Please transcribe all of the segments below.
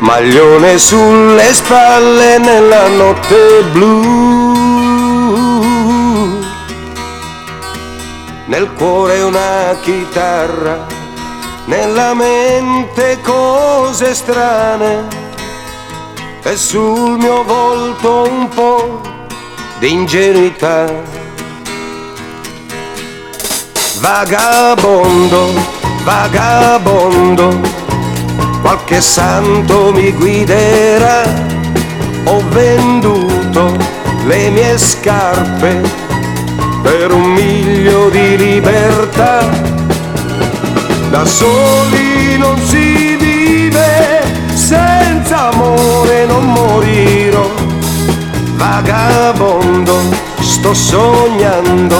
Maglione sulle spalle nella notte blu. Nel cuore una chitarra, nella mente cose strane. E sul mio volto un po' di ingenuità. Vagabondo, vagabondo qualche santo mi guiderà. Ho venduto le mie scarpe per un miglio di libertà. Da soli non si vive, senza amore non morirò. Vagabondo, sto sognando,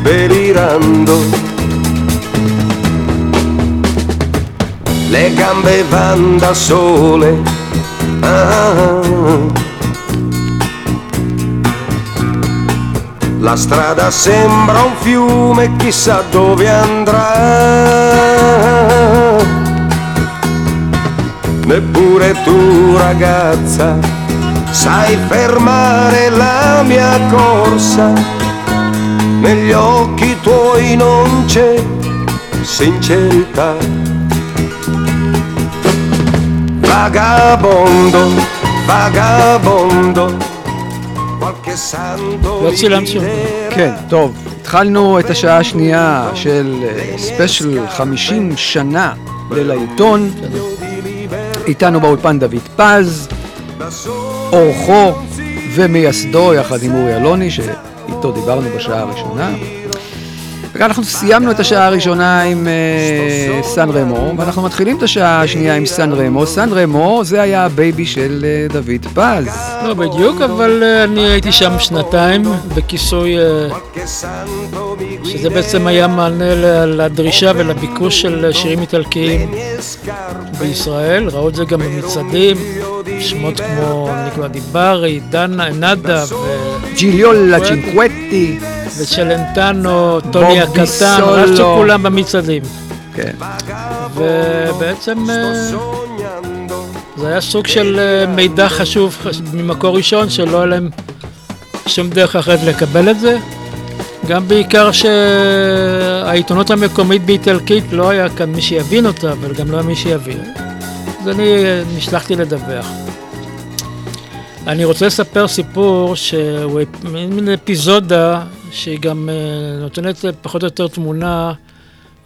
delirando le gambe van da sole. Ah. La strada sembra un fiume, chissà dove andrà. Neppure tu ragazza sai fermare la mia corsa. Negli occhi tuoi non c'è sincerità. Vagabondo, vagabondo, qualche santo לא צילמת שום. כן, טוב, התחלנו את השעה השנייה של ספיישל 50 שנה ללעיתון. איתנו באולפן דוד פז, אורחו ומייסדו יחד עם אורי אלוני, שאיתו דיברנו בשעה הראשונה. ואנחנו סיימנו את השעה הראשונה עם אה, סן רמו, ואנחנו מתחילים את השעה השנייה עם סן רמו. סן רמו זה היה ה baby של אה, דוד פז. לא בדיוק, אבל אה, אני הייתי שם שנתיים בכיסוי, שזה בעצם היה מענה לדרישה ולביקוש של שירים איטלקיים בישראל. ראו את זה גם במצעדים, שמות כמו ניקולה דיברי, דנה, נאדה ו... ג'יליולה צ'ינקווטי. וצ'לנטנו, טוני הקטן, רצו כולם במצעדים. כן. ובעצם זה היה סוג של מידע חשוב ממקור ראשון, שלא היה להם שום דרך אחרת לקבל את זה. גם בעיקר שהעיתונות המקומית באיטלקית לא היה כאן מי שיבין אותה, אבל גם לא היה מי שיבין. אז אני נשלחתי לדווח. אני רוצה לספר סיפור שהוא מין אפיזודה שהיא גם נותנת פחות או יותר תמונה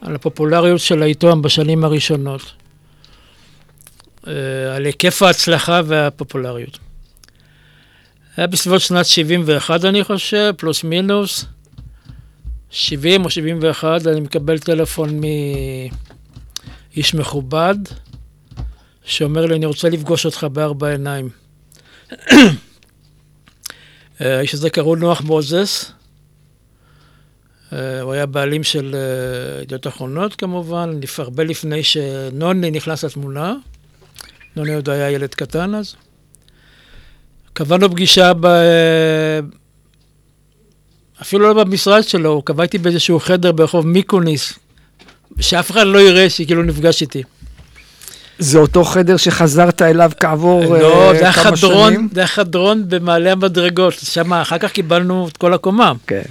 על הפופולריות של העיתון בשנים הראשונות. על היקף ההצלחה והפופולריות. היה בסביבות שנת 71 אני חושב, פלוס מינוס. 70 או 71, אני מקבל טלפון מאיש מכובד, שאומר לי, אני רוצה לפגוש אותך בארבע עיניים. האיש הזה קראו נוח מוזס, הוא היה בעלים של ידיעות אחרונות כמובן, הרבה לפני שנוני נכנס לתמונה, נוני עוד היה ילד קטן אז. קבענו פגישה ב... אפילו לא במשרד שלו, הוא קבע איתי באיזשהו חדר ברחוב מיקוניס, שאף אחד לא יראה שכאילו נפגש איתי. זה אותו חדר שחזרת אליו כעבור לא, uh, זה כמה חדרון, שנים? זה היה חדרון במעלה המדרגות, שם אחר כך קיבלנו את כל הקומה. כן.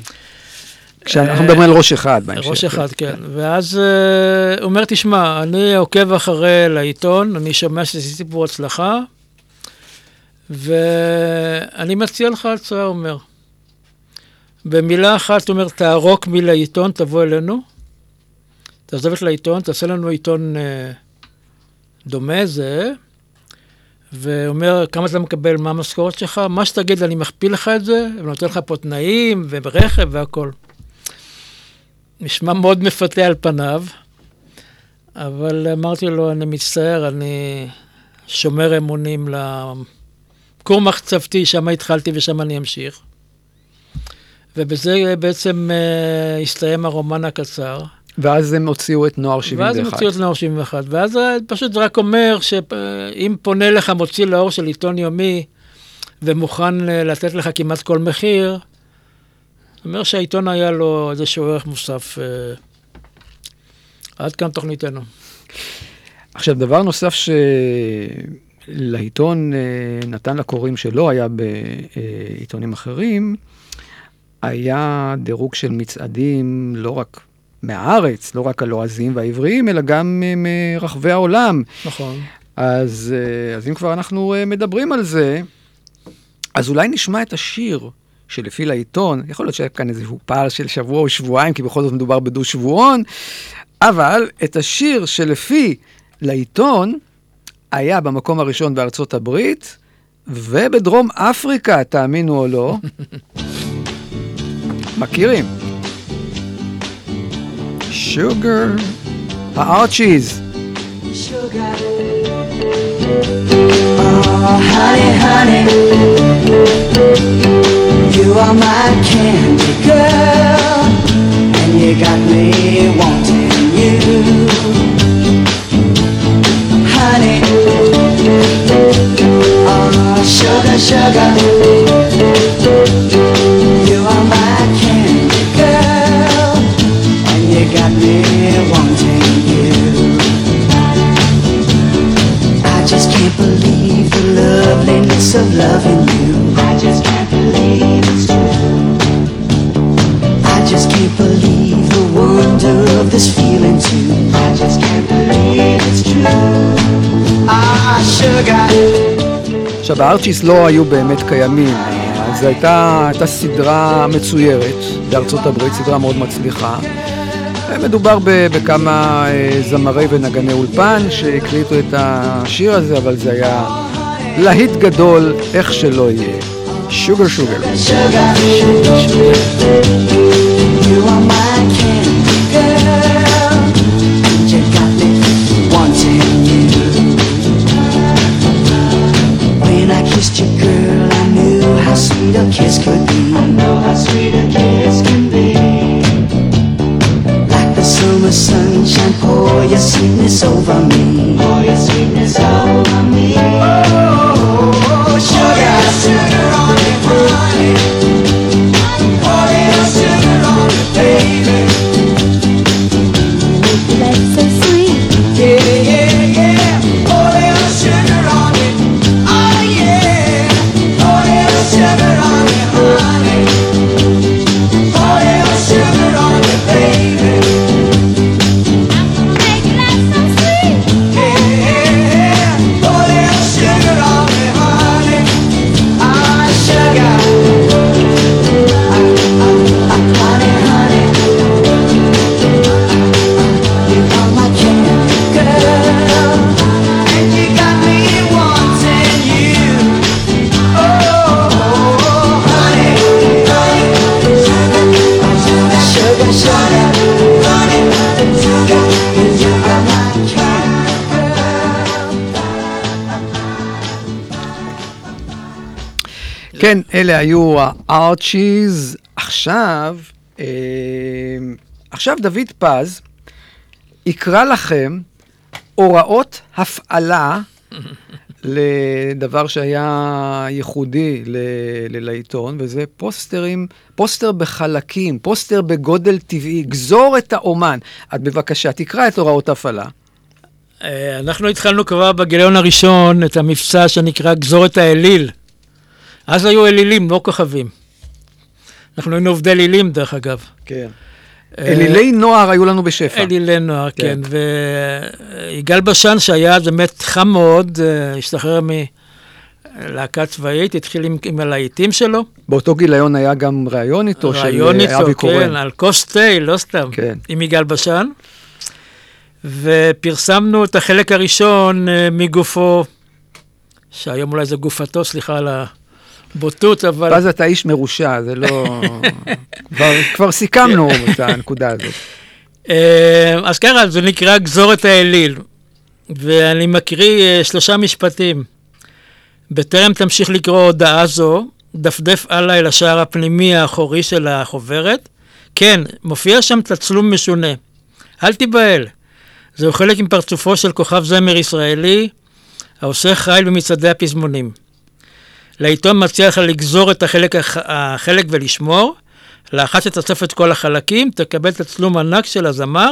כשאנחנו מדברים על ראש אחד בהמשך. ראש אחד, כן. ואז אה, הוא אומר, תשמע, אני עוקב אחרי לעיתון, אני שומע שזה סיפור הצלחה, ואני מציע לך הצעה, הוא אומר. במילה אחת, הוא אומר, תערוק מלעיתון, תבוא אלינו, תעזוב את לעיתון, תעשה לנו עיתון אה, דומה, זה, ואומר, כמה אתה מקבל, מה המשכורת שלך, מה שתגיד, אני מכפיל לך את זה, ונותן לך פה תנאים, ורכב והכול. נשמע מאוד מפתה על פניו, אבל אמרתי לו, אני מצטער, אני שומר אמונים לכור מחצבתי, שם התחלתי ושם אני אמשיך. ובזה בעצם uh, הסתיים הרומן הקצר. ואז הם הוציאו את נוער 71. ואז הם הוציאו את נוער 71, ואז פשוט רק אומר שאם פונה לך מוציא לאור של עיתון יומי ומוכן אה, לתת לך כמעט כל מחיר, זאת אומרת שהעיתון היה לו איזשהו ערך מוסף. אה, עד כאן תוכניתנו. עכשיו, דבר נוסף שלעיתון נתן לקוראים שלא היה בעיתונים אחרים, היה דירוג של מצעדים לא רק מהארץ, לא רק הלועזים והעבריים, אלא גם מרחבי העולם. נכון. אז, אז אם כבר אנחנו מדברים על זה, אז אולי נשמע את השיר שלפי לעיתון, יכול להיות שהיה כאן איזשהו פער של שבוע או שבועיים, כי בכל זאת מדובר בדו-שבועון, אבל את השיר שלפי לעיתון היה במקום הראשון בארצות הברית, ובדרום אפריקה, תאמינו או לא. מכירים? שוגר, הארצ'יז. Oh, honey, honey, you are my candy girl, and you got me wanting you. Honey, oh, sugar, sugar, you are my candy girl, and you got me wanting you. I just can't believe the loveliness of loving you. Just can't believe the wonder of this feeling too. I just can't believe it's true. Ah, sugar. עכשיו, הארצ'יס לא היו באמת קיימים, אז הייתה, הייתה סדרה מצוירת בארצות הברית, סדרה מאוד מצליחה. מדובר בכמה אה, זמרי ונגני אולפן שהקליטו את השיר הזה, אבל זה היה להיט גדול, איך שלא יהיה. שוגר שוגר. You are my candy girl. You got me wanting you. When I kissed you, girl, I knew how sweet a kiss could be. I know how sweet a kiss can be. Like the summer sunshine, pour your sweetness over me. Pour your sweetness over me. אלה היו הארצ'יז. עכשיו, אה, עכשיו דוד פז יקרא לכם הוראות הפעלה לדבר שהיה ייחודי לעיתון, וזה פוסטרים, פוסטר בחלקים, פוסטר בגודל טבעי, גזור את האומן. את בבקשה, תקרא את הוראות ההפעלה. אה, אנחנו התחלנו כבר בגיליון הראשון את המבצע שנקרא גזור את האליל. אז היו אלילים, לא כוכבים. אנחנו היינו עובדי אלילים, דרך אגב. כן. אה, אלילי נוער היו לנו בשפע. אלילי נוער, כן. כן. ויגאל בשן, שהיה באמת חם מאוד, אה, השתחרר מלהקה צבאית, התחיל עם, עם הלהיטים שלו. באותו גיליון היה גם ראיון איתו של ראיון אה, איתו, אבי כן, קורן. על כוס תה, לא סתם, כן. עם יגאל בשן. ופרסמנו את החלק הראשון מגופו, שהיום אולי זה גופתו, סליחה על הבוטות, אבל... ואז אתה איש מרושע, זה לא... כבר- כבר סיכמנו את הנקודה הזאת. אה, אז ככה, זה נקרא גזורת האליל, ואני מקריא אה, שלושה משפטים. בטרם תמשיך לקרוא הודעה זו, דפדף הלאה אל השער הפנימי האחורי של החוברת. כן, מופיע שם תצלום משונה. אל תיבהל. זהו חלק עם פרצופו של כוכב זמר ישראלי, העושה חיל במצעדי הפזמונים. לעיתון מציע לך לגזור את החלק, הח- החלק ולשמור. לאחת שתאסוף את כל החלקים, תקבל תצלום ענק של הזמר.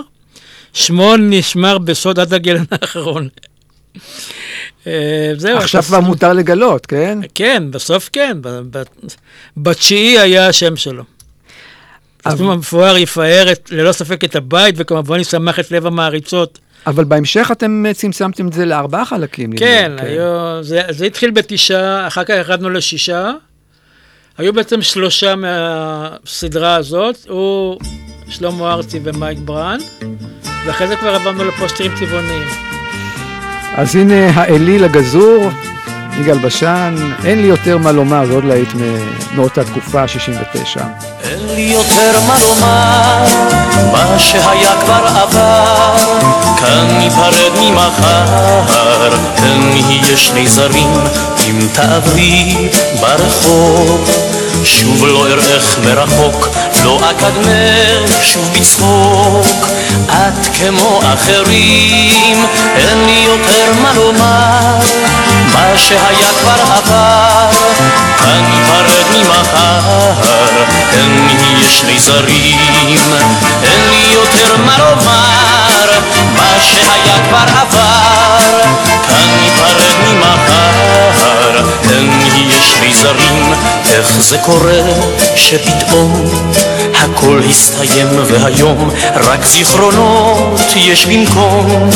שמו נשמר בסוד עד הגלן האחרון. אה, זהו. עכשיו כבר מותר לגלות, כן? כן, בסוף כן. בתשיעי היה השם שלו. התצלום המפואר יפאר ללא ספק את הבית, וכמובן ישמח את לב המעריצות. אבל בהמשך אתם אה, צמצמתם את זה לארבעה חלקים. נדמה לי, כן, היו, זה, זה התחיל בתשעה, אחר כך ירדנו לשישה. היו בעצם שלושה מהסדרה הזאת, הוא, שלמה ארצי ומייק ברן, ואחרי זה כבר עברנו לפוסטרים צבעוניים. אז הנה האליל הגזור, יגאל בשן, אין לי יותר מה לומר, זה עוד להיט מאותה תקופה, 69. אין לי יותר מה לומר, מה שהיה כבר עבר, כאן ניפרד ממחר, כאן נהיה שני זרים, אם תעברי ברחוב, שוב לא אראך מרחוק, לא אקדמך שוב בצחוק, את כמו אחרים, אין לי יותר מה לומר, מה שהיה כבר עבר, כאן ניפרד ממחר, כאן נהיה שני זרים, אין לי יותר מה לומר, מה שהיה כבר עבר, כאן ניפרד ממחר, כאן נהיה שני זרים, איך זה קורה שפתאום הכל הסתיים והיום רק זיכרונות יש במקום.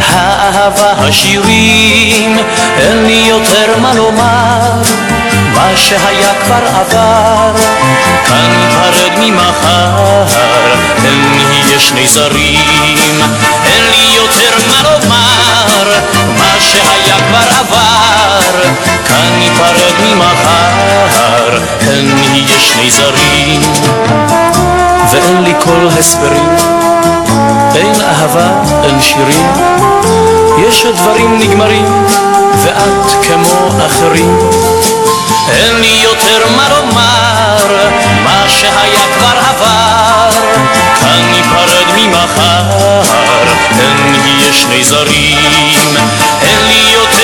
האהבה השירים אין לי יותר מה לומר. מה שהיה כבר עבר כאן ניפרד ממחר. אין נהיה שני זרים אין לי יותר מה לומר. מה שהיה כבר עבר כאן ניפרד ממחר אין נהיה שני זרים. ואין לי כל הסברים אין אהבה, אין שירים. יש דברים נגמרים ואת כמו אחרים. אין לי יותר מה לומר מה שהיה כבר עבר. כאן ניפרד ממחר אין נהיה שני זרים. אין לי יותר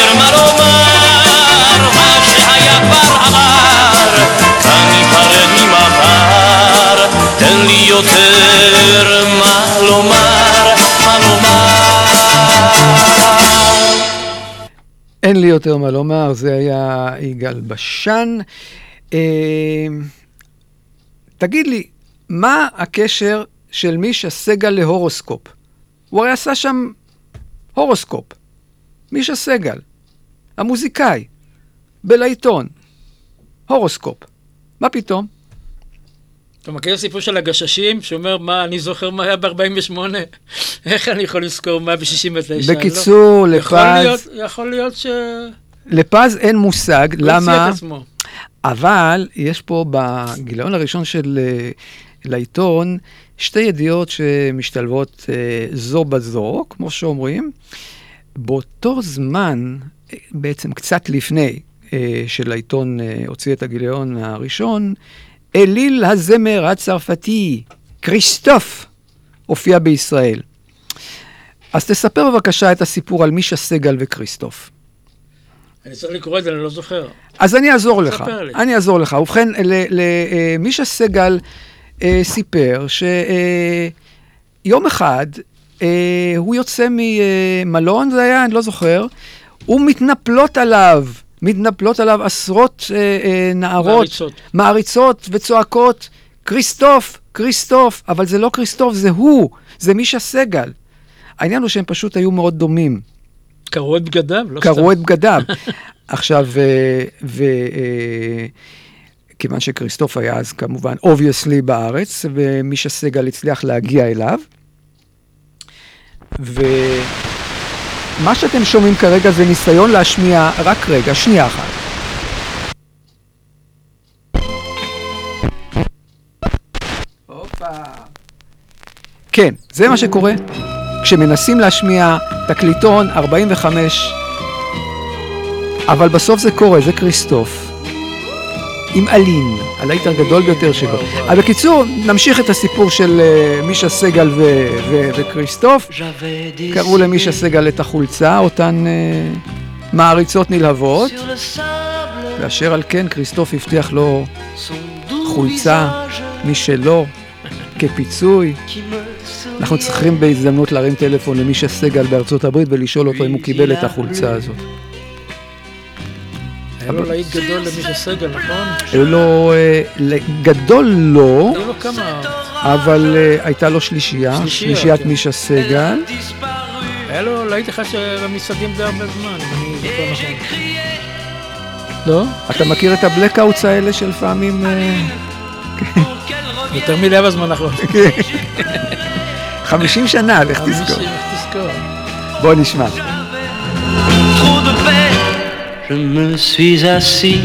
אין לי יותר מה לומר, זה היה יגאל בשן. אה, תגיד לי, מה הקשר של מישה סגל להורוסקופ? הוא הרי עשה שם הורוסקופ. מישה סגל, המוזיקאי, בלעיתון, הורוסקופ. מה פתאום? אתה מכיר סיפור של הגששים, שאומר, מה, אני זוכר מה היה ב-48? איך אני יכול לזכור מה ב-69? בקיצור, לא, יכול לפז- להיות, יכול להיות ש... לפז אין מושג, למה? אבל יש פה בגיליון הראשון של אה, לעיתון שתי ידיעות שמשתלבות אה, זו בזו, כמו שאומרים. באותו זמן, אה, בעצם קצת לפני אה, שלעיתון אה, הוציא את הגיליון הראשון, אליל הזמר הצרפתי, כריסטוף, הופיע בישראל. אז תספר בבקשה את הסיפור על מישה סגל וכריסטוף. אני צריך לקרוא את זה, אני לא זוכר. אז אני אעזור לך. לי. אני אעזור לך. ובכן, למישה סגל אה, סיפר שיום אחד אה, הוא יוצא ממלון, זה היה, אני לא זוכר, ומתנפלות עליו, מתנפלות עליו עשרות אה, אה, נערות, מעריצות. מעריצות וצועקות, כריסטוף, כריסטוף, אבל זה לא כריסטוף, זה הוא, זה מישה סגל. העניין הוא שהם פשוט היו מאוד דומים. קרעו את בגדיו, לא קרעו את בגדיו. עכשיו, וכיוון שכריסטוף היה אז כמובן obviously בארץ, ומישה סגל הצליח להגיע אליו. ומה שאתם שומעים כרגע זה ניסיון להשמיע, רק רגע, שנייה אחת. כן, זה מה שקורה כשמנסים להשמיע תקליטון 45, אבל בסוף זה קורה, זה כריסטוף. עם אלין, הלהיט הגדול ביותר שלו. אבל בקיצור, נמשיך את הסיפור של uh, מישה סגל וכריסטוף. קראו למישה סגל את החולצה, אותן uh, מעריצות נלהבות, ואשר על כן כריסטוף הבטיח לו חולצה משלו כפיצוי. אנחנו צריכים בהזדמנות להרים טלפון למישה סגל בארצות הברית ולשאול אותו אם הוא קיבל את החולצה הזאת. היה לו להיט גדול למישה סגל, נכון? היו לו, אה, גדול לא. אבל אה, הייתה לו שלישייה, שלישיית כן. מישה סגל. היה לו להיט אחד שבמשחקים די הרבה זמן, אם אני זוכר נכון. לא? אתה מכיר את הבלקאוטס האלה שלפעמים... אה, יותר מדי בזמן האחרון. 50 שנה, לך. חמישים, תזכור. בוא נשמע. Je me suis assis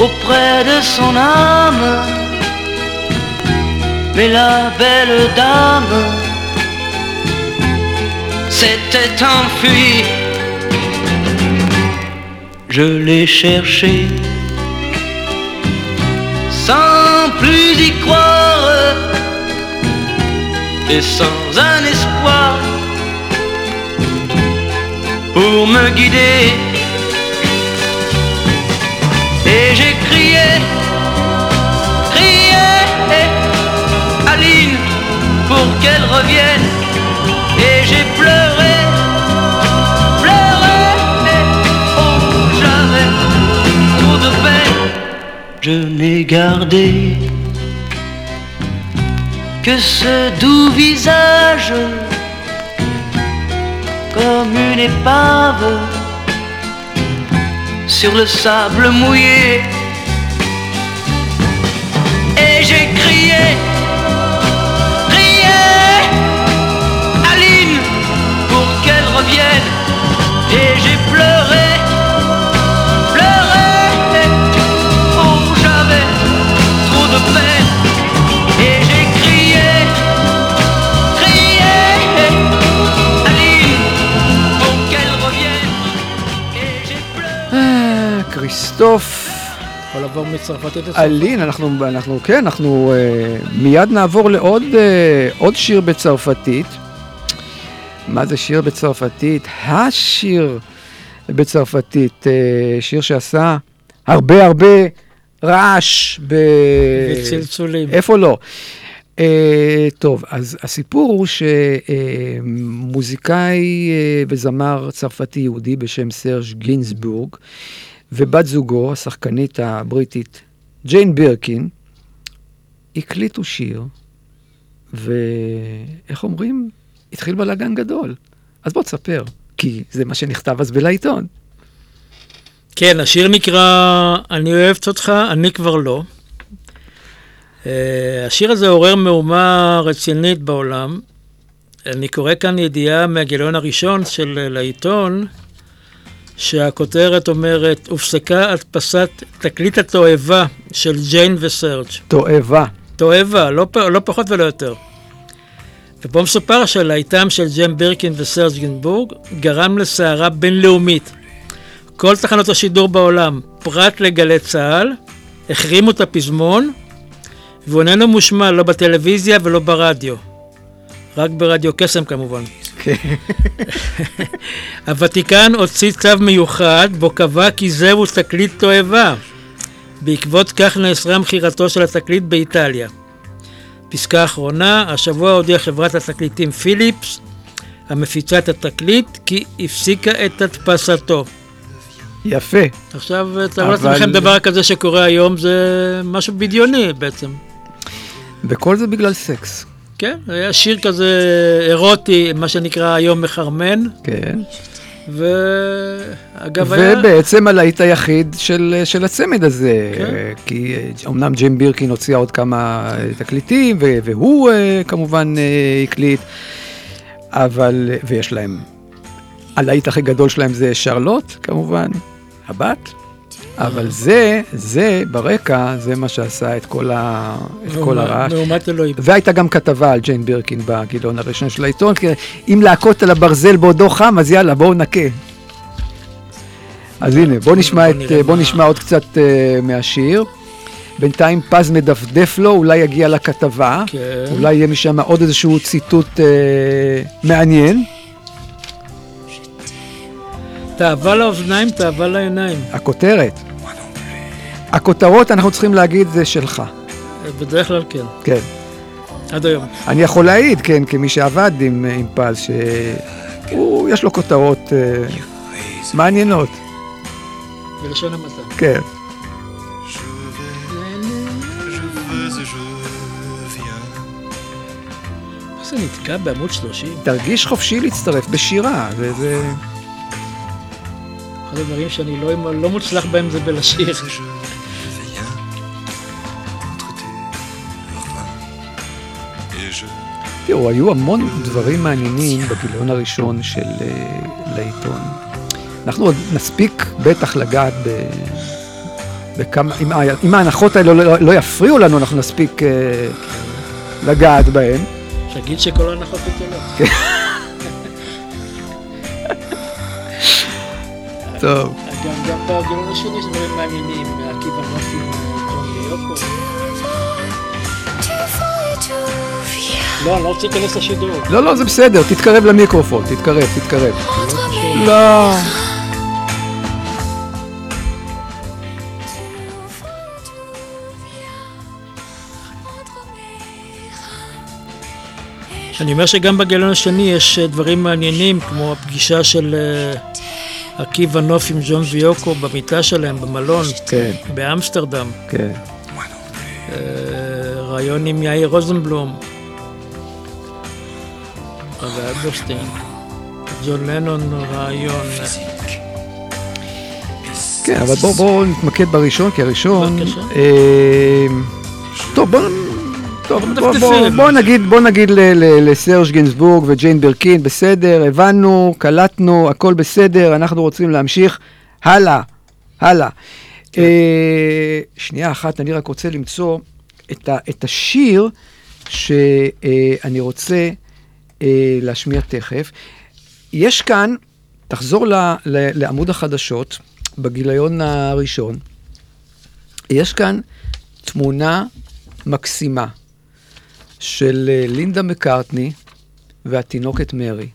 auprès de son âme. Mais la belle dame s'était enfuie. Je l'ai cherchée sans plus y croire et sans un espoir pour me guider. Et j'ai crié, crié, Aline, pour qu'elle revienne. Et j'ai pleuré, pleuré, oh j'avais trop de peine. Je n'ai gardé que ce doux visage comme une épave sur le sable mouillé. Et j'ai crié, crié, Aline, pour qu'elle revienne. Et j'ai כריסטוף, יכול לעבור מצרפתית לצרפתית. אלין, אנחנו, אנחנו, כן, אנחנו uh, מיד נעבור לעוד uh, עוד שיר בצרפתית. מה זה שיר בצרפתית? השיר בצרפתית, uh, שיר שעשה הרבה הרבה רעש ב... וצלצולים. איפה לא? Uh, טוב, אז הסיפור הוא שמוזיקאי uh, וזמר צרפתי יהודי בשם סרג' גינסבורג ובת זוגו, השחקנית הבריטית ג'יין בירקין, הקליטו שיר, ואיך אומרים? התחיל בלאגן גדול. אז בוא תספר, כי זה מה שנכתב אז בלעיתון. כן, השיר נקרא "אני אוהבת אותך, אני כבר לא". Uh, השיר הזה עורר מהומה רצינית בעולם. אני קורא כאן ידיעה מהגיליון הראשון של אה, לעיתון, שהכותרת אומרת, הופסקה הדפסת תקליט התועבה של ג'יין וסרג'. תועבה. תועבה, לא, לא פחות ולא יותר. ופה מסופר שלהיטם של ג'ם בירקין וסרג' גינבורג גרם לסערה בינלאומית. כל תחנות השידור בעולם, פרט לגלי צה"ל, החרימו את הפזמון, והוא איננו מושמע לא בטלוויזיה ולא ברדיו. רק ברדיו קסם כמובן. הוותיקן הוציא צו מיוחד, בו קבע כי זהו תקליט תועבה. בעקבות כך נאסרה מכירתו של התקליט באיטליה. פסקה אחרונה, השבוע הודיעה חברת התקליטים פיליפס, המפיצה את התקליט, כי הפסיקה את הדפסתו. יפה. עכשיו, תארו אבל- לעצמכם דבר כזה שקורה היום, זה משהו בדיוני בעצם. וכל זה בגלל סקס. כן, היה שיר כזה אירוטי, מה שנקרא היום מחרמן, כן. ואגב היה... ובעצם הלהיט היחיד של, של הצמד הזה, כן. כי אמנם ג'ים בירקין הוציאה עוד כמה אה, תקליטים, והוא אה, כמובן אה, הקליט, אבל, ויש להם, הלהיט הכי גדול שלהם זה שרלוט, כמובן, הבת, אבל זה, זה ברקע, זה מה שעשה את כל, ה, את כל הרעש. מהומת אלוהים. והייתה גם כתבה על ג'יין בירקין בגיליון הראשון של העיתון, כי אם להכות על הברזל בעודו חם, אז יאללה, בואו נכה. אז הנה, בואו נשמע, בוא את, בוא נשמע עוד קצת uh, מהשיר. בינתיים פז מדפדף לו, אולי יגיע לכתבה, כן. אולי יהיה משם עוד איזשהו ציטוט uh, מעניין. תאווה לאוזניים, תאווה לעיניים. הכותרת. הכותרות, אנחנו צריכים להגיד, זה שלך. בדרך כלל כן, כן. עד היום. אני יכול להעיד, כן, כמי שעבד עם, עם פז, שהוא, יש לו כותרות אה, מעניינות, בלשון המעטה. כן. זה נתקע בעמוד 30? תרגיש חופשי להצטרף בשירה, זה, זה... אחד הדברים שאני לא, לא מוצלח בהם זה בלשיר. תראו, היו המון דברים מעניינים בגיליון הראשון של אה, לעיתון. אנחנו עוד נספיק בטח לגעת ב... בכמה, אם, אם ההנחות האלה לא, לא, לא יפריעו לנו, אנחנו נספיק אה, לגעת בהן. תגיד שכל ההנחות בטלות. טוב. גם, גם בגיליון השני יש דברים מעניינים, עקיבא נופי, ג'ון ויוקו. לא, אני לא רוצה להיכנס לשידור. לא, לא, זה בסדר, תתקרב למיקרופון, תתקרב, תתקרב. לא. אני אומר שגם בגיליון השני יש אה, דברים מעניינים, כמו הפגישה של אה, עקיבא נוף עם ג'ון ויוקו במיטה שלהם במלון כן, באמסטרדם. כן. אה, ראיון עם יאיר רוזנבלום. אבי אלברשטיין. ג'ון לנון ראיון. כן, אבל בואו בוא נתמקד בראשון, כי הראשון... בבקשה. אה, טוב, בואו... טוב, בוא, בוא. בוא נגיד, בוא נגיד ל- ל- לסרג' גינסבורג וג'יין ברקין, בסדר, הבנו, קלטנו, הכל בסדר, אנחנו רוצים להמשיך הלאה, הלאה. אה, שנייה אחת, אני רק רוצה למצוא את, ה, את השיר שאני רוצה אה, להשמיע תכף. יש כאן, תחזור ל, ל, לעמוד החדשות, בגיליון הראשון, יש כאן תמונה מקסימה של אה, לינדה מקארטני והתינוקת מרי.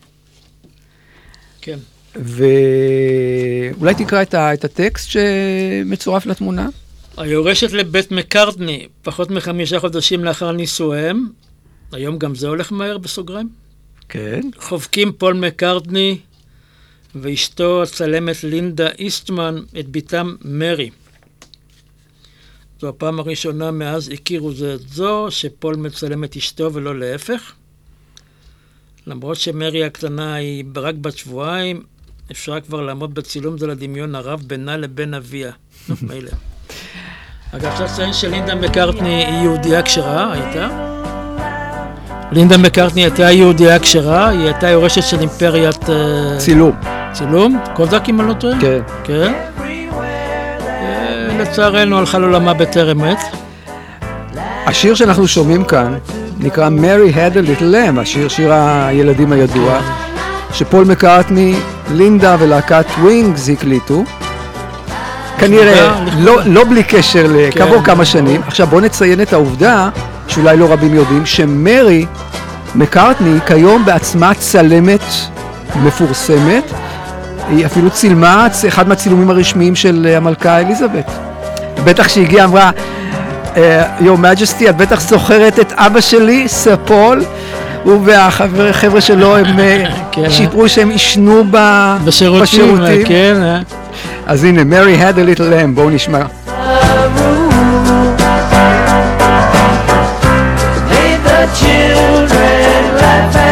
כן. ואולי תקרא את, ה, את הטקסט שמצורף לתמונה? היורשת לבית מקארטני, פחות מחמישה חודשים לאחר נישואיהם, היום גם זה הולך מהר בסוגריים, כן. חובקים פול מקארטני ואשתו הצלמת לינדה איסטמן את בתם מרי. זו הפעם הראשונה מאז הכירו זה את זו, שפול מצלם את אשתו ולא להפך. למרות שמרי הקטנה היא רק בת שבועיים, אפשר כבר לעמוד בצילום זה לדמיון הרב בינה לבין אביה. מילא. אגב, צריך לציין שלינדה מקארטני היא יהודייה כשרה, הייתה. לינדה מקארטני הייתה יהודייה כשרה, היא הייתה יורשת של אימפריית אה, צילום. צילום, קוזק אם אני לא טועה. כן. כן. אה, לצערנו הלכה לעולמה בטרם עת. השיר שאנחנו שומעים כאן נקרא Mary had a little lamb, השיר, שיר הילדים הידוע, שפול מקארטני, לינדה ולהקת ווינגס הקליטו. כנראה. לא, לא בלי קשר ל- כן. כעבור כמה שנים. עכשיו בואו נציין את העובדה, שאולי לא רבים יודעים, שמרי מקארטני כיום בעצמה צלמת מפורסמת. היא אפילו צילמה אחד מהצילומים הרשמיים של אה, המלכה אליזבת. בטח כשהיא הגיעה אמרה, אה, Your Majesty, את בטח זוכרת את אבא שלי, סר פול, הוא והחבר'ה שלו, הם אה, כן. שיפרו שהם עישנו בשירותים, בשירותים. כן. אה. אז הנה, Mary had a little lamb, בואו נשמע. Children laugh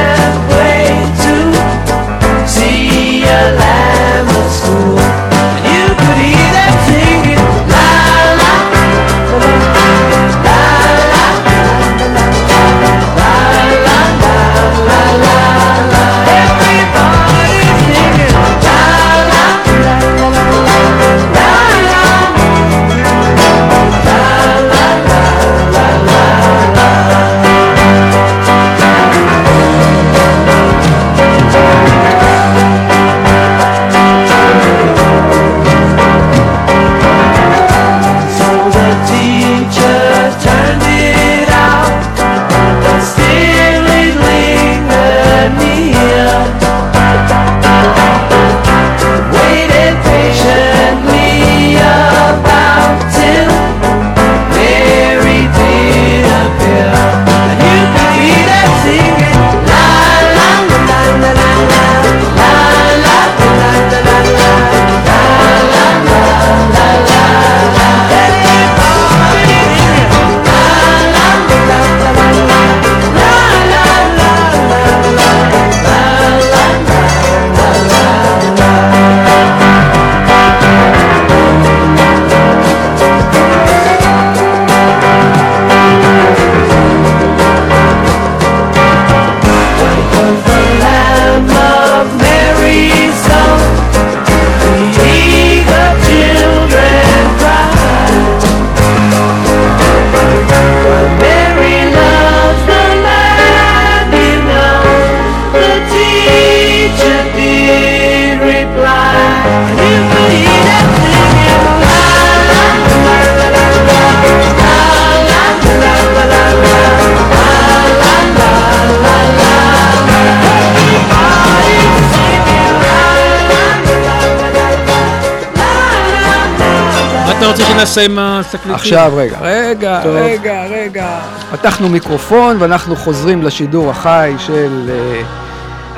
רוצה שנעשה עם התקליטים? עכשיו, רגע, רגע, טוב. רגע, רגע. פתחנו מיקרופון ואנחנו חוזרים לשידור החי של אה,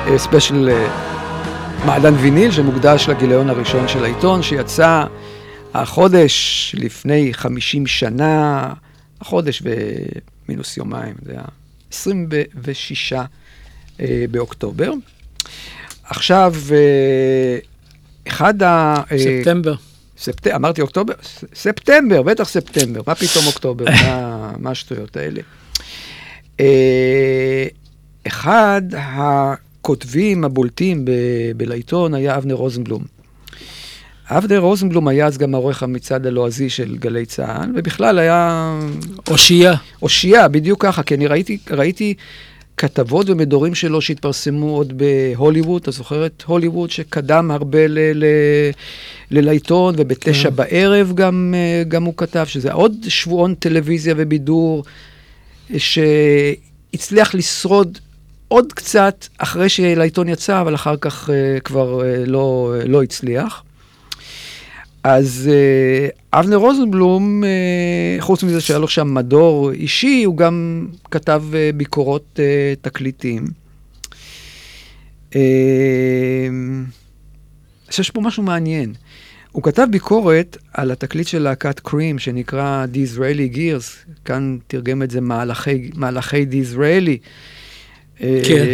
אה, ספיישל אה, מעדן ויניל, שמוקדש לגיליון הראשון של העיתון, שיצא החודש לפני 50 שנה, החודש ומינוס יומיים, זה היה 26 אה, באוקטובר. עכשיו, אחד ה... ספטמבר. ספט... אמרתי אוקטובר? ספטמבר, בטח ספטמבר. מה פתאום אוקטובר? מה, מה השטויות האלה? אה, אחד הכותבים הבולטים ב... בלעיתון היה אבנר רוזנבלום. אבנר רוזנבלום היה אז גם העורך המצעד הלועזי של גלי צה"ל, ובכלל היה... אושייה. אושייה, בדיוק ככה, כי אני ראיתי, ראיתי כתבות ומדורים שלו שהתפרסמו עוד בהוליווד, אתה זוכר את הוליווד שקדם הרבה ללעיתון, ובתשע כן. בערב גם, אה, גם הוא כתב, שזה עוד שבועון טלוויזיה ובידור, שהצליח לשרוד עוד קצת אחרי שלעיתון יצא, אבל אחר כך אה, כבר אה, לא, לא הצליח. אז אה, אבנר רוזנבלום, אה, חוץ מזה שהיה לו שם מדור אישי, הוא גם כתב אה, ביקורות תקליטים. יש פה משהו מעניין. הוא כתב ביקורת על התקליט של להקת קרים, שנקרא The Israeli Gears, כאן תרגם את זה מהלכי, מהלכי The Israeli. כן.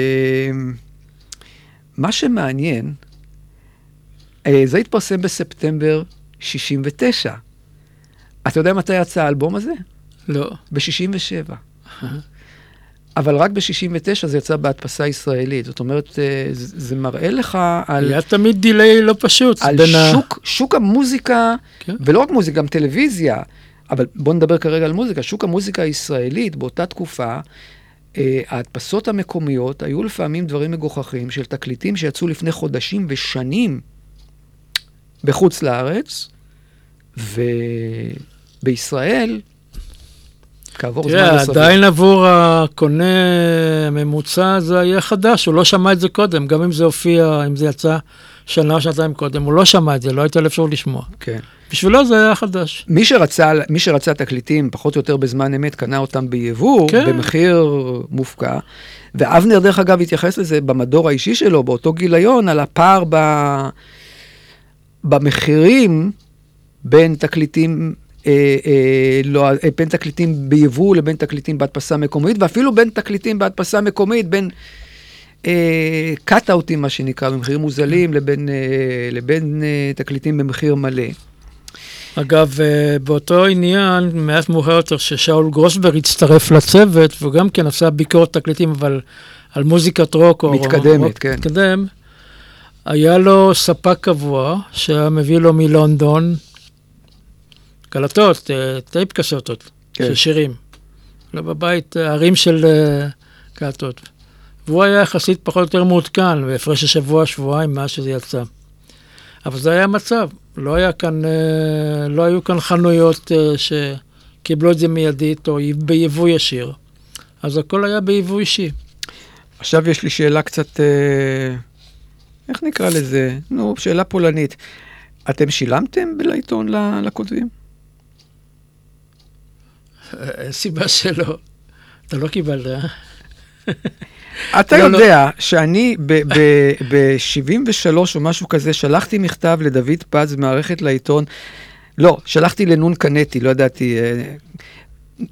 מה שמעניין, זה התפרסם בספטמבר 69. אתה יודע מתי יצא האלבום הזה? לא. ב-67. אבל רק ב-69 זה יצא בהדפסה ישראלית. זאת אומרת, אה, זה זה מראה לך על... היה תמיד דיליי לא פשוט. על שוק, שוק המוזיקה, כן. ולא רק מוזיקה, גם טלוויזיה, אבל בוא נדבר כרגע על מוזיקה. שוק המוזיקה הישראלית באותה תקופה, אה, ההדפסות המקומיות היו לפעמים דברים מגוחכים של תקליטים שיצאו לפני חודשים ושנים בחוץ לארץ, ובישראל, כעבור זמן תראה, לא סביר. עדיין עבור הקונה הממוצע זה היה חדש, הוא לא שמע את זה קודם, גם אם זה הופיע, אם זה יצא שנה או שנתיים קודם, הוא לא שמע את זה, לא הייתה לו אפשרות לשמוע. כן. בשבילו זה היה חדש. מי שרצה, מי שרצה תקליטים פחות או יותר בזמן אמת, קנה אותם ביבוא, כן. במחיר מופקע. ואבנר, דרך אגב, התייחס לזה במדור האישי שלו, באותו גיליון, על הפער ב... במחירים בין תקליטים, אה, אה, לא, אה, בין תקליטים ביבוא לבין תקליטים בהדפסה מקומית, ואפילו בין תקליטים בהדפסה מקומית, בין אה, cut-out ים, מה שנקרא, במחירים מוזלים, לבין, אה, לבין אה, תקליטים במחיר מלא. אגב, אה, באותו עניין, מעט מאוחר יותר, ששאול גרוסברג הצטרף לצוות, והוא גם כן עשה ביקורת תקליטים, אבל על מוזיקת רוק או... מתקדמת, רוק כן. מתקדם, היה לו ספק קבוע, שהיה מביא לו מלונדון קלטות, אה, טייפ קסטות כן. של שירים. לא בבית, אה, ערים של אה, קלטות. והוא היה יחסית פחות או יותר מעודכן, בהפרש של שבוע, שבועיים מאז שזה יצא. אבל זה היה המצב. לא היה כאן, אה, לא היו כאן חנויות אה, שקיבלו את זה מיידית או ביבוא ישיר. אז הכל היה ביבוא אישי. עכשיו יש לי שאלה קצת, אה, איך נקרא לזה? נו, שאלה פולנית. אתם שילמתם לעיתון לכותבים? אין סיבה שלא. אתה לא קיבלת, אה? אתה לא, לא. יודע שאני ב-73 או משהו כזה, שלחתי מכתב לדוד פז במערכת לעיתון, לא, שלחתי לנון קנטי, לא ידעתי.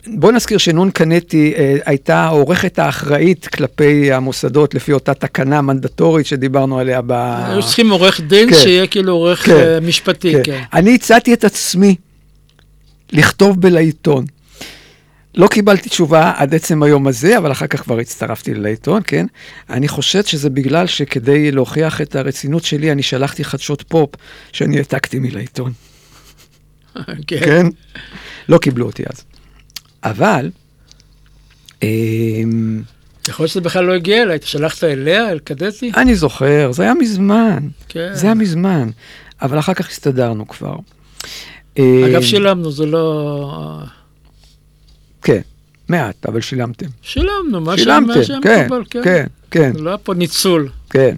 בוא נזכיר שנון קנטי אה, הייתה העורכת האחראית כלפי המוסדות לפי אותה תקנה מנדטורית שדיברנו עליה ב... היו צריכים עורך דין כן. שיהיה כאילו עורך כן. אה, משפטי, כן. אני הצעתי את עצמי לכתוב בלעיתון. לא קיבלתי תשובה עד עצם היום הזה, אבל אחר כך כבר הצטרפתי לעיתון, כן? אני חושד שזה בגלל שכדי להוכיח את הרצינות שלי, אני שלחתי חדשות פופ שאני העתקתי מלעיתון, כן. כן? לא קיבלו אותי אז. אבל, אמ, יכול להיות שזה בכלל לא הגיע אליי, אתה שלחת אליה, אל קדטי? אני זוכר, זה היה מזמן, כן. זה היה מזמן, אבל אחר כך הסתדרנו כבר. אגב, אמ, שילמנו, זה לא... כן, מעט, אבל שילמתם. שילמנו, מה שהיה כן, מקובל, כן. כן, כן, לא היה פה ניצול. כן.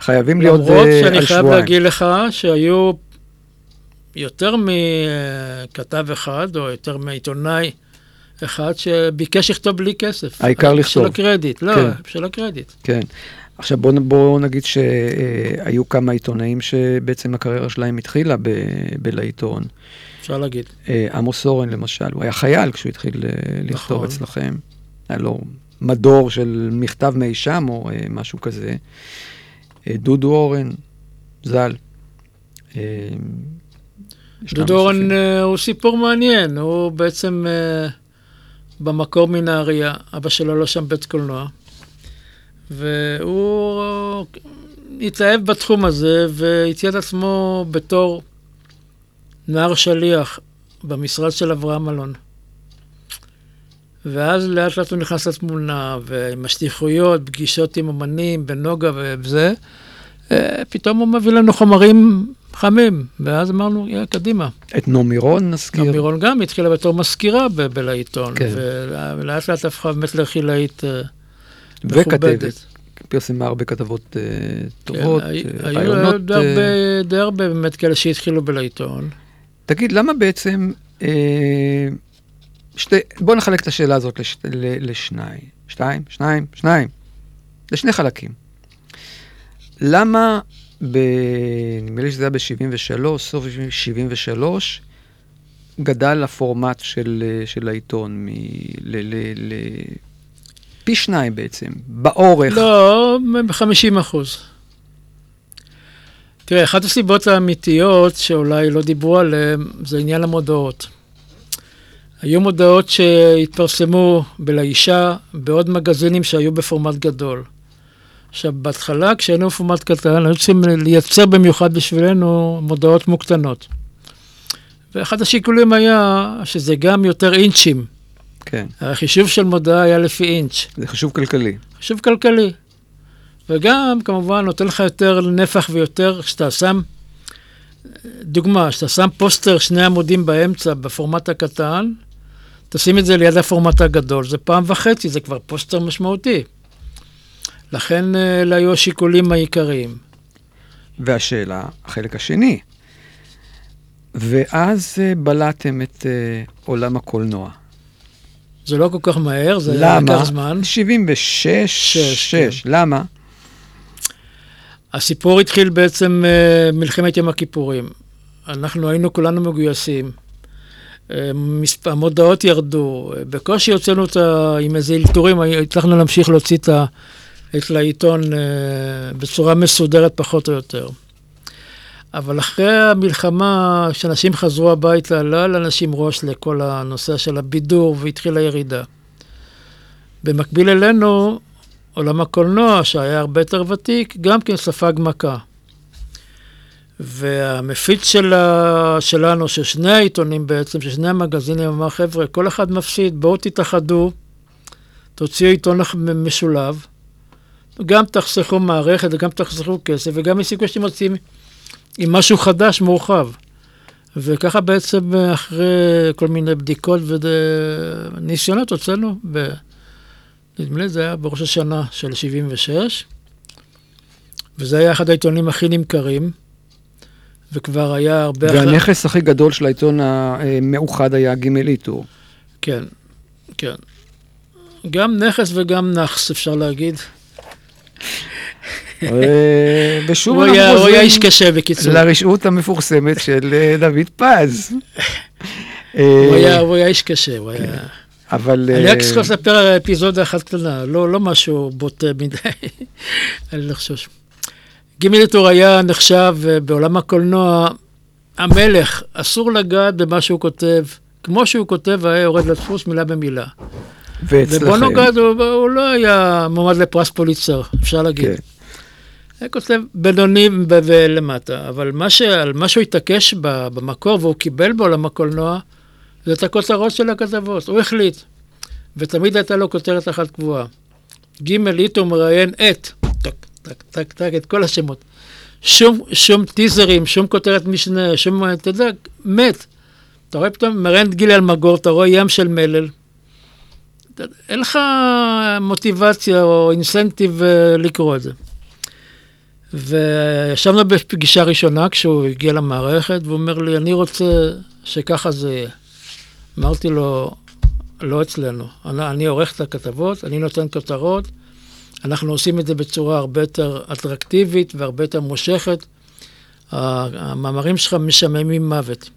חייבים להיות למרות אה, שאני על חייב שבועיים. להגיד לך שהיו יותר מכתב אחד, או יותר מעיתונאי אחד, שביקש לכתוב בלי כסף. העיקר לכתוב. של הקרדיט, לא, כן. של הקרדיט. כן. עכשיו בואו בוא נגיד שהיו כמה עיתונאים שבעצם הקריירה שלהם התחילה ב, בלעיתון. אפשר להגיד. אה, עמוס אורן למשל, הוא היה חייל כשהוא התחיל אה, לכתוב נכון. אצלכם. היה לו מדור של מכתב מי שם או אה, משהו כזה. אה, דודו אורן, ז"ל. ישנם דודו אורן נוספים. אה, הוא סיפור מעניין, הוא בעצם אה, במקור מנהריה, אבא שלו לא שם בית קולנוע, והוא אה, התאהב בתחום הזה והציע עצמו בתור נער שליח במשרד של אברהם אלון. ואז לאט לאט הוא נכנס לתמונה, ועם השליחויות, פגישות עם אמנים, בנוגה וזה, אה, פתאום הוא מביא לנו חומרים חמים, ואז אמרנו, יאללה, קדימה. את נומירון נזכיר. גם מירון גם התחילה בתור מזכירה ב- בלעיתון, כן. ולאט לאט הפכה באמת לרכילאית אה, וכתבת. מכובדת. פרסמה הרבה כתבות כן, טובות, הי- אה, היו רעיונות. די הרבה- די הרבה באמת כאלה שהתחילו בלעיתון. תגיד, למה בעצם... אה, שתי, בוא נחלק את השאלה הזאת לש, ל, לשניים. שתיים? שניים? שניים. לשני חלקים. למה, נדמה לי שזה היה ב-73, סוף 73, גדל הפורמט של, אה, של העיתון מ, ל, ל, ל, פי שניים בעצם, באורך. לא, ב-50 אחוז. תראה, אחת הסיבות האמיתיות שאולי לא דיברו עליהן, זה עניין המודעות. היו מודעות שהתפרסמו בלאישה בעוד מגזינים שהיו בפורמט גדול. עכשיו, בהתחלה, כשהיינו בפורמט קטן, היו צריכים לייצר במיוחד בשבילנו מודעות מוקטנות. ואחד השיקולים היה שזה גם יותר אינצ'ים. כן, החישוב של מודעה היה לפי אינץ'. זה חישוב כלכלי. חישוב כלכלי. וגם, כמובן, נותן לך יותר נפח ויותר, כשאתה שם, דוגמה, כשאתה שם פוסטר שני עמודים באמצע בפורמט הקטן, תשים את זה ליד הפורמט הגדול, זה פעם וחצי, זה כבר פוסטר משמעותי. לכן אה, אלה היו השיקולים העיקריים. והשאלה, החלק השני, ואז אה, בלעתם את אה, עולם הקולנוע. זה לא כל כך מהר, זה למה? לקח זמן. 76, שש, 6, למה? הסיפור התחיל בעצם מלחמת יום הכיפורים. אנחנו היינו כולנו מגויסים. המודעות ירדו, בקושי הוצאנו אותה עם איזה אלתורים, הצלחנו להמשיך להוציא את ה- את לעיתון אה, בצורה מסודרת פחות או יותר. אבל אחרי המלחמה, כשאנשים חזרו הביתה, לא היה לאנשים ראש לכל הנושא של הבידור והתחילה ירידה. במקביל אלינו, עולם הקולנוע, שהיה הרבה יותר ותיק, גם כן ספג מכה. והמפיץ של ה... שלנו, של שני העיתונים בעצם, של שני המגזינים, אמר, חבר'ה, כל אחד מפסיד, בואו תתאחדו, תוציאו עיתון משולב, גם תחסכו מערכת וגם תחסכו כסף, וגם יש סיכוי שאתם מוצאים עם משהו חדש, מורחב. וככה בעצם אחרי כל מיני בדיקות וניסיונות הוצאנו, ב... נדמה לי זה היה בראש השנה של 76, וזה היה אחד העיתונים הכי נמכרים, וכבר היה הרבה... אחרי- והנכס הכי גדול של העיתון המאוחד היה ג' איתור. כן, כן. גם נכס וגם נאחס, אפשר להגיד. אה, ושוב הוא אנחנו היה- הוא היה חוזרים איש קשה, בקיצור. לרשעות המפורסמת של אה, דוד פז. הוא היה- אה, איש קשה, הוא היה... אבל... אני אה, רק צריך לספר אפיזודה אחת קטנה, לא לא משהו בוטה מדי, אני לא חושב. גימי לטור היה נחשב אה, בעולם הקולנוע המלך, אסור לגעת במה שהוא כותב. כמו שהוא כותב, היה יורד לדפוס מילה במילה. ואצלכם. ובונוגרד הוא, הוא לא היה מועמד לפרס פוליצר, אפשר להגיד. כן. היה כותב בינוני ולמטה, אבל מה, ש, מה שהוא התעקש במקור והוא קיבל בעולם הקולנוע, זה את הכותרות של הכתבות, הוא החליט. ותמיד הייתה לו כותרת אחת קבועה. ג' איתו מראיין את, טק, טק, טק, טק, את כל השמות. שום, שום טיזרים, שום כותרת משנה, שום, אתה יודע, מת. אתה רואה פתאום, מראיין את גילי אלמגור, אתה רואה ים של מלל. אין לך מוטיבציה או אינסנטיב אה, לקרוא את זה. וישבנו בפגישה ראשונה כשהוא הגיע למערכת, והוא אומר לי, אני רוצה שככה זה יהיה. אמרתי לו, לא אצלנו. אני, אני עורך את הכתבות, אני נותן כותרות, אנחנו עושים את זה בצורה הרבה יותר אטרקטיבית והרבה יותר מושכת. המאמרים שלך משעממים מוות.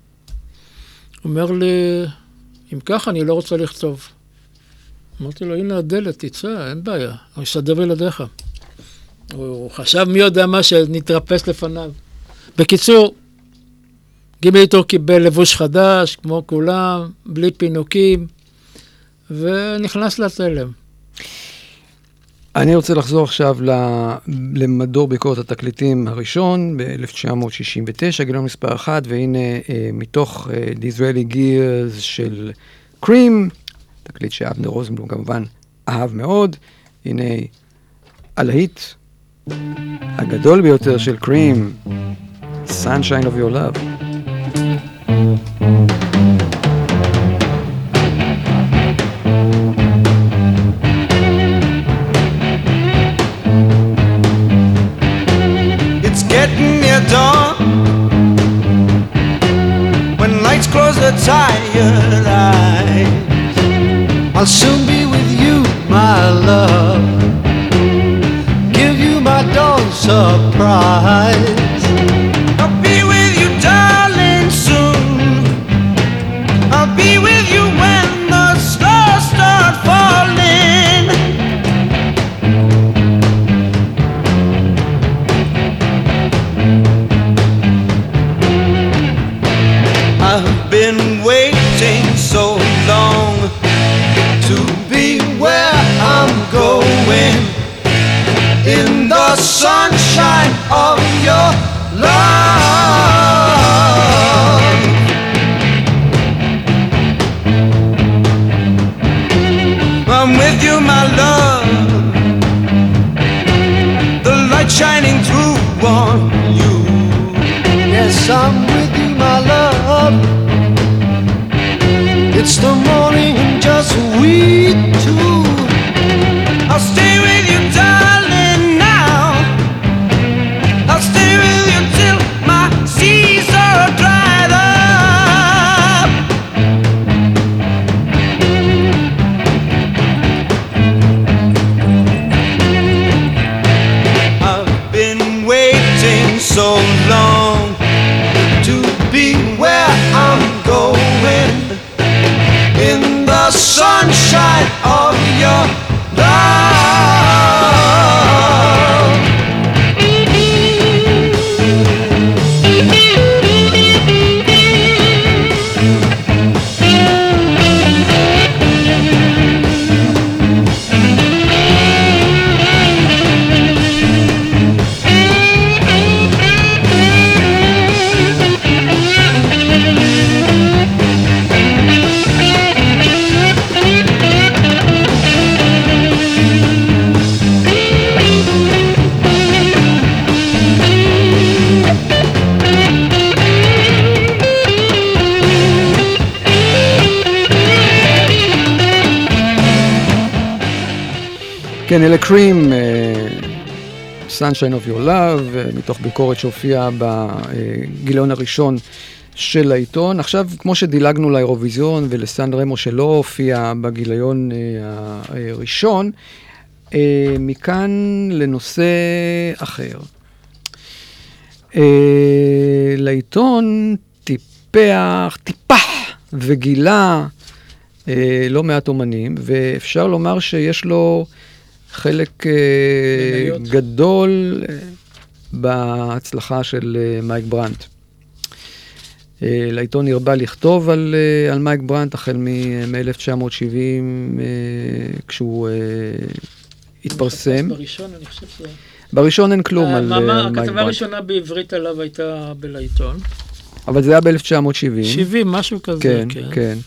הוא אומר לי, אם ככה, אני לא רוצה לכתוב. אמרתי לו, הנה הדלת, תצא, אין בעיה, אני אסתדר בלעדיך. הוא חשב מי יודע מה שנתרפס לפניו. בקיצור, גימל איתור קיבל לבוש חדש, כמו כולם, בלי פינוקים, ונכנס לתלם. אני רוצה לחזור עכשיו למדור ביקורת התקליטים הראשון ב-1969, גיליון מספר 1, והנה אה, מתוך אה, The Israeli Gears של קרים, תקליט שאבנר רוזנבלום כמובן אהב מאוד, הנה הלהיט הגדול ביותר של קרים, Sunshine of Your Love. It's getting near dawn When lights close the eyes I'll soon be with you, my love. Give you my dawn surprise כן, אלה קרים, אה, Sunshine of Your Love, אה, מתוך ביקורת שהופיעה בגיליון הראשון של העיתון. עכשיו, כמו שדילגנו לאירוויזיון ולסן רמו שלא הופיע בגיליון אה, הראשון, מכאן לנושא אחר. לעיתון טיפח, טיפח וגילה לא מעט אומנים, ואפשר לומר שיש לו חלק אה, מניות. גדול אה, בהצלחה של אה, מייק ברנט. לעיתון הרבה לכתוב על, על מייק ברנט החל מ-1970, כשהוא התפרסם. בראשון, אני חושב שזה... בראשון אין כלום על מייק הכתבה ברנט, הראשונה בעברית עליו הייתה בלעיתון. אבל זה היה ב-1970. 70, משהו כזה, כן, כן. כן.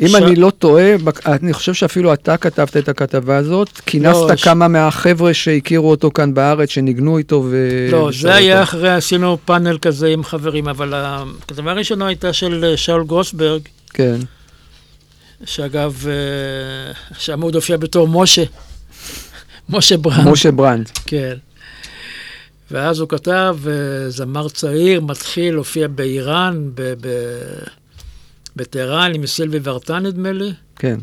אם ש- אני לא טועה, אני חושב שאפילו אתה כתבת את הכתבה הזאת, לא, כינסת ש- כמה מהחבר'ה שהכירו אותו כאן בארץ, שניגנו איתו ו... לא, זה היה אותו. אחרי, עשינו פאנל כזה עם חברים, אבל הכתבה הראשונה הייתה של אה, שאול גרוסברג, כן, שאגב, אה, הוא הופיע בתור משה. משה ברנד. משה ברנד. כן. ואז הוא כתב, אה, זמר צעיר, מתחיל, הופיע באיראן, ב- ב- בטהרן, עם סילבי ורטן נדמה לי. כן,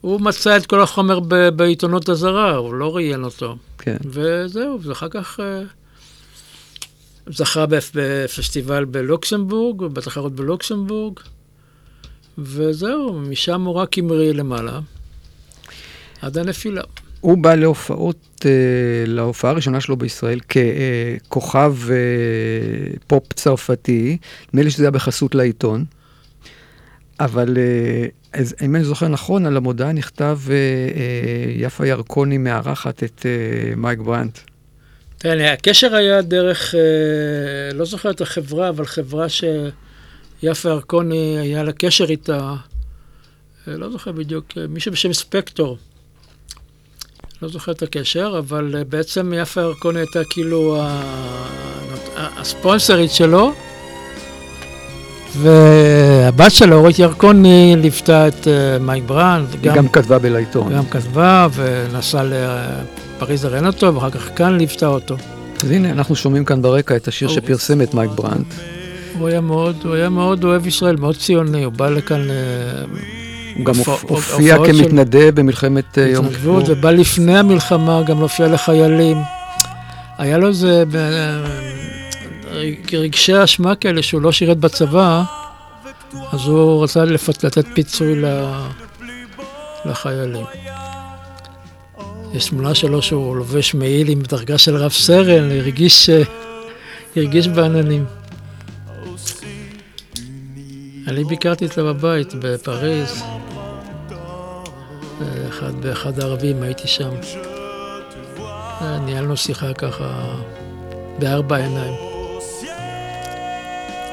הוא מצא את כל החומר ב- בעיתונות הזרה, הוא לא ראיין אותו. כן. וזהו, ואחר כך אה, זכה בפ- בפסטיבל בלוקסמבורג, בתחרות בלוקסמבורג, וזהו, משם הוא רק המריא למעלה, עד הנפילה. הוא בא להופעות, אה, להופעה הראשונה שלו בישראל ככוכב אה, פופ צרפתי, נדמה לי שזה היה בחסות לעיתון, אבל אה, אז, אם אני זוכר נכון, על המודעה נכתב אה, אה, יפה ירקוני מארחת את מייק ברנט. תראה, הקשר היה דרך, לא זוכר את החברה, אבל חברה שיפה ירקוני היה לה קשר איתה, לא זוכר בדיוק, מישהו בשם ספקטור. לא זוכר את הקשר, אבל בעצם יפה ירקוני הייתה כאילו הספונסרית שלו, והבת שלו, אורית ירקוני, ליוותה את אה, מייק ברנד. היא גם כתבה בלהיטון. גם כתבה ונסעה לפריז אותו, ואחר כך כאן ליוותה אותו. אז הנה, אנחנו שומעים כאן ברקע את השיר או. שפרסם את מייק ברנט. הוא היה מאוד, הוא היה מאוד אוהב ישראל, מאוד ציוני, הוא בא לכאן אה, הוא גם הופיע של כמתנדב במלחמת אה, יום כיפור. התנדבות, ובא לפני המלחמה גם להופיע לחיילים. היה לו איזה רגשי אשמה כאלה שהוא לא שירת בצבא, אז הוא רצה לפת- לתת פיצוי ל- לחיילים. יש תמונה שלו שהוא לובש מעיל עם דרגה של רב סרן, הרגיש, אה, הרגיש בעננים. אני ביקרתי אצלו בבית בפריז, באחד, באחד הערבים הייתי שם. ניהלנו שיחה ככה בארבע עיניים.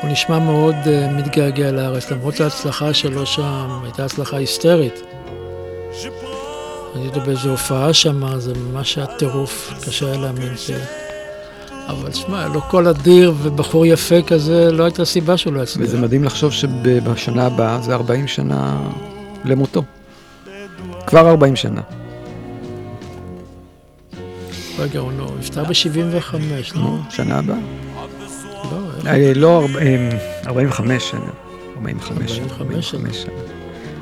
הוא נשמע מאוד uh, מתגעגע לארץ, למרות ההצלחה שלו שם, הייתה הצלחה היסטרית. אני יודע באיזו הופעה שם, זה ממש היה טירוף, קשה היה להאמין ש... אבל שמע, לא כל אדיר ובחור יפה כזה, לא הייתה סיבה שהוא לא יצליח. וזה מדהים לחשוב שבשנה הבאה זה 40 שנה למותו. כבר 40 שנה. רגע, הוא לא- נפטר ב-75, לא? נו, שנה הבאה. לא, אה, לא, ארבע- אה, 45 שנה. 45 שנה. 45 שנה. 45 שנה.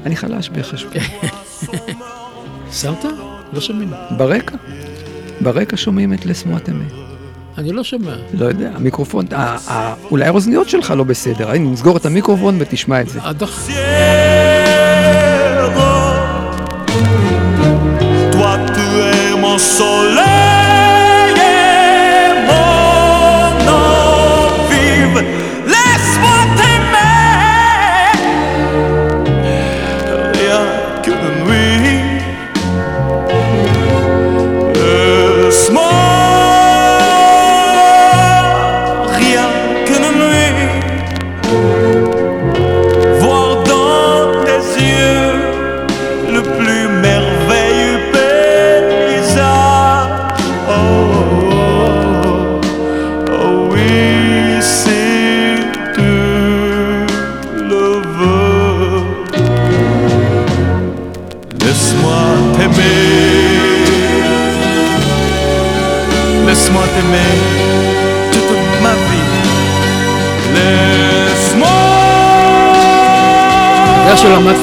אני חלש בחשבון. שמת? לא שומעים. ברקע. ברקע שומעים את לסמואטמה. אני לא שומע. לא יודע, המיקרופון, ה- ה- אולי האוזניות שלך לא בסדר. הנה, נסגור את המיקרופון ותשמע את זה. עד. Toi tu es mon soleil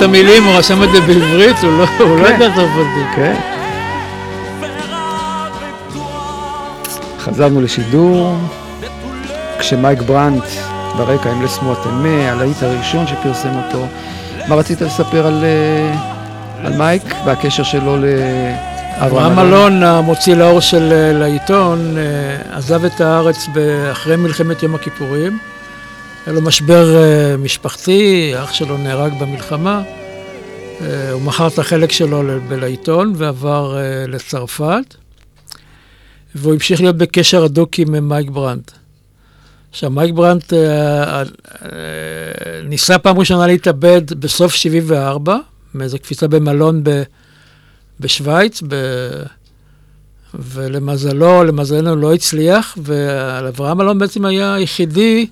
המילים, הוא רשם את זה בעברית, הוא לא- לא כן. יודע צרפתית. כן. חזרנו לשידור, כשמייק ברנט ברקע עם לסמו התמה, הלהיט הראשון שפרסם אותו. מה רצית לספר על, אה, על מייק והקשר שלו לאברהם אברהם אלון, המוציא לאור של אה, לעיתון, אה, עזב את הארץ אחרי מלחמת יום הכיפורים. היה לו משבר אה, משפחתי, אח שלו נהרג במלחמה. אה, הוא מכר את החלק שלו בלעיתון ועבר אה, לצרפת. והוא המשיך להיות בקשר הדוק עם אה, מייק ברנט. עכשיו, מייק ברנט ניסה פעם ראשונה להתאבד בסוף 74, מאיזו קפיצה במלון ב... בשוויץ, ב... ולמזלו, למזלנו לא הצליח, ואברהם אלון בעצם היה היחידי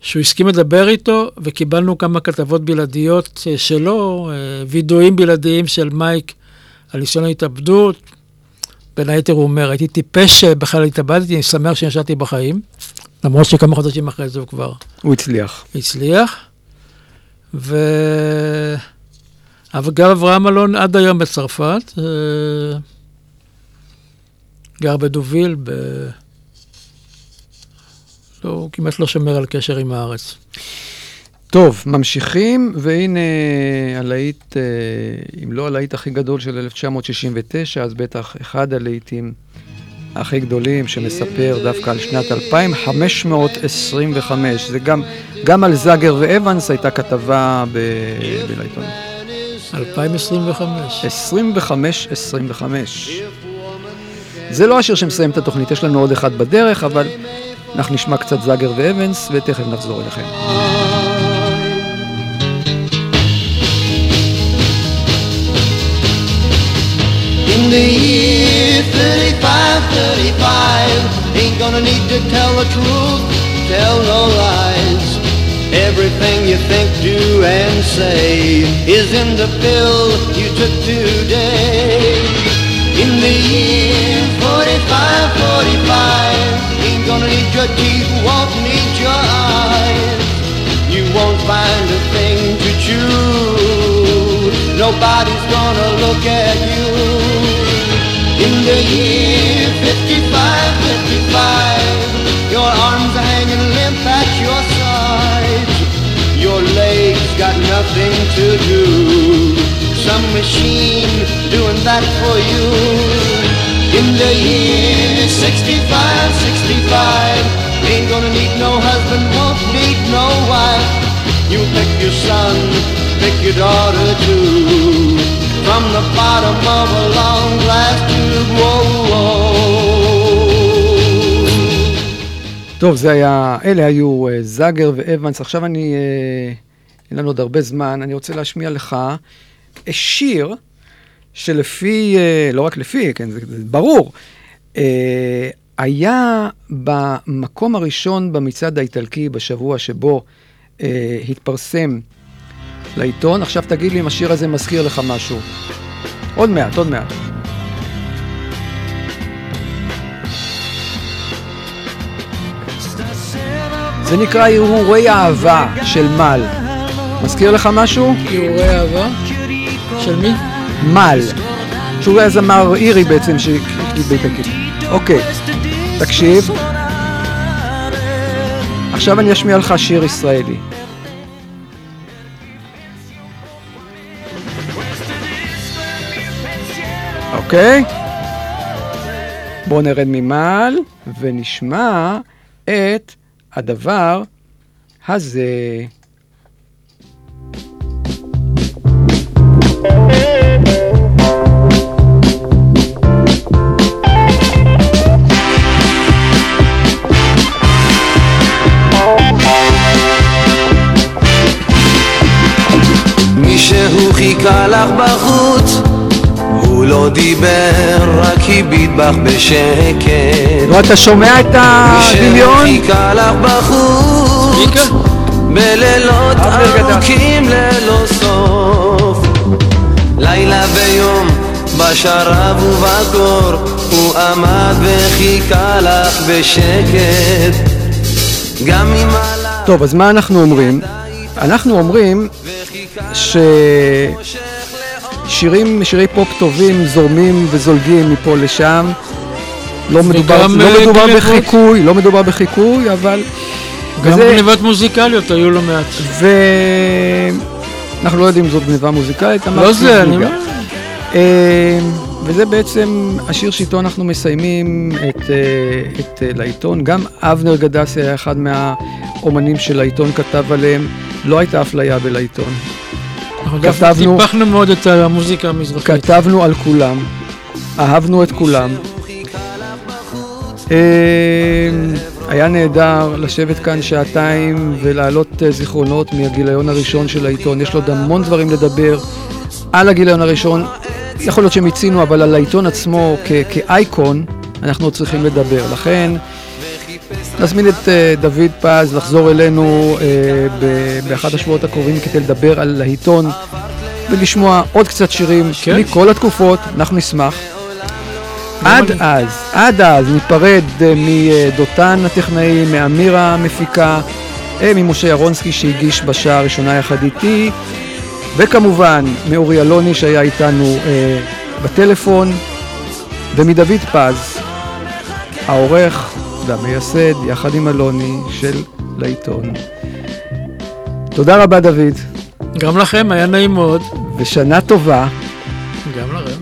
שהוא הסכים לדבר איתו, וקיבלנו כמה כתבות בלעדיות אה, שלו, אה, וידואים בלעדיים של מייק על ניסיון ההתאבדות. בין היתר הוא אומר, הייתי טיפש שבכלל התאבדתי, אני שמח שנשארתי בחיים, למרות שכמה חודשים אחרי זה הוא כבר הוא הצליח. הצליח. ו... אבל גם אברהם אלון עד היום בצרפת, אה, גר בדוביל, ב... לא, הוא כמעט לא שומר על קשר עם הארץ. טוב, ממשיכים, והנה הלהיט, אה, אם לא הלהיט הכי גדול של 1969, אז בטח אחד הלהיטים הכי גדולים שמספר דווקא על שנת 2525. זה גם, גם על זאגר ואבנס הייתה כתבה בלעיתון. 2025. 25-25. זה לא השיר שמסיים את התוכנית, יש לנו עוד אחד בדרך, אבל אנחנו נשמע קצת זאגר ואבנס, ותכף נחזור אליכם. In the year 35, 35, ain't gonna need to tell the truth, tell no lies. Everything you think, do, and say is in the pill you took today. In the year 45, 45, ain't gonna need your teeth, won't need your eyes. You won't find a thing to chew. Nobody's gonna look at you. In the year 55, 55, your arms are hanging limp at your sides. Your legs got nothing to do. Some machine doing that for you. The year 65, 65, ain't gonna need no husband, won't need no wife. You pick your son, pick your daughter too. From the bottom of a long glass tube, whoa, whoa. טוב, זה היה, אלה היו uh, זאגר ואבנס. עכשיו אני, uh, אין לנו עוד הרבה זמן, אני רוצה להשמיע לך אה, שיר שלפי, uh, לא רק לפי, כן, זה, זה ברור, uh, היה במקום הראשון במצעד האיטלקי בשבוע שבו uh, התפרסם לעיתון. עכשיו תגיד לי אם השיר הזה מזכיר לך משהו. עוד מעט, עוד מעט. זה נקרא הרהורי אהבה של מל. מזכיר לך משהו? הרהורי אהבה? של מי? מל. שהוא היה זמר אירי בעצם שהקליט באיטלקית. אוקיי, תקשיב. עכשיו אני אשמיע לך שיר ישראלי. אוקיי? בואו נרד ממעל ונשמע את הדבר הזה. לא דיבר, רק הביט בך בשקט. נו, אתה שומע את הדמיון? מישהו חיכה לך בחוץ, בלילות ארוכים ללא סוף. לילה ויום בשרב ובקור הוא עמד וחיכה לך בשקט גם אם הלך טוב, אז מה אנחנו אומרים? אנחנו אומרים ששירים, שירי פופ טובים זורמים וזולגים מפה לשם. לא מדובר, וגם, לא אה, מדובר. בחיקוי, לא מדובר בחיקוי, אבל... גם וזה- גניבות מוזיקליות היו לא מעט. ואנחנו לא יודעים אם זאת גניבה מוזיקלית, לא זה, אני. אומר. אה, וזה בעצם השיר שאיתו אנחנו מסיימים את, אה, את אה, לעיתון. גם אבנר גדסי היה אחד מהאומנים של העיתון כתב עליהם. לא הייתה אפליה בלעיתון. כתבנו, טיפחנו מאוד את המוזיקה המזרחית. כתבנו על כולם, אהבנו את כולם. אה, היה נהדר לשבת כאן שעתיים ולהעלות אה, זיכרונות מהגיליון הראשון של העיתון. יש לו עוד המון דברים לדבר על הגיליון הראשון. יכול להיות שמיצינו, אבל על העיתון עצמו כ- כאייקון אנחנו צריכים לדבר. לכן נזמין את אה, דוד פז לחזור אלינו אה, באחד השבועות הקרובים כדי לדבר על העיתון ולשמוע עוד קצת שירים כן. מכל התקופות, אנחנו נשמח. עד אז, עד אז ניפרד אה, מדותן הטכנאי, מאמירה המפיקה, ממשה ירונסקי שהגיש בשעה הראשונה יחד איתי, וכמובן מאורי אלוני שהיה איתנו אה, בטלפון, ומדוד פז, העורך והמייסד יחד עם אלוני של לעיתון. תודה רבה דוד, גם לכם, היה נעים מאוד. ושנה טובה. גם לכם.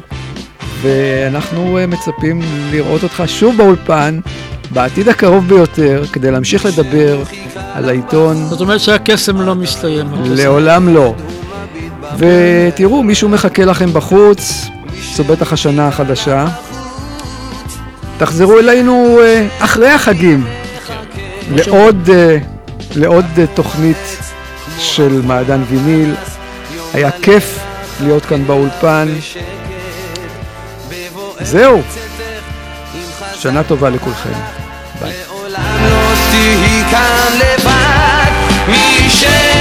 ואנחנו אה, מצפים לראות אותך שוב באולפן בעתיד הקרוב ביותר כדי להמשיך לדבר על העיתון זאת אומרת שהקסם לא מסתיים. הקסם. לעולם לא. ותראו, מישהו מחכה לכם בחוץ, זו בטח השנה החדשה. תחזרו אלינו אה, אחרי החגים לעוד, אה, לעוד אה, תוכנית של מעדן ויניל. היה כיף להיות כאן באולפן. זהו. שנה טובה לכולכם. ביי. לעולם לא מי שהוא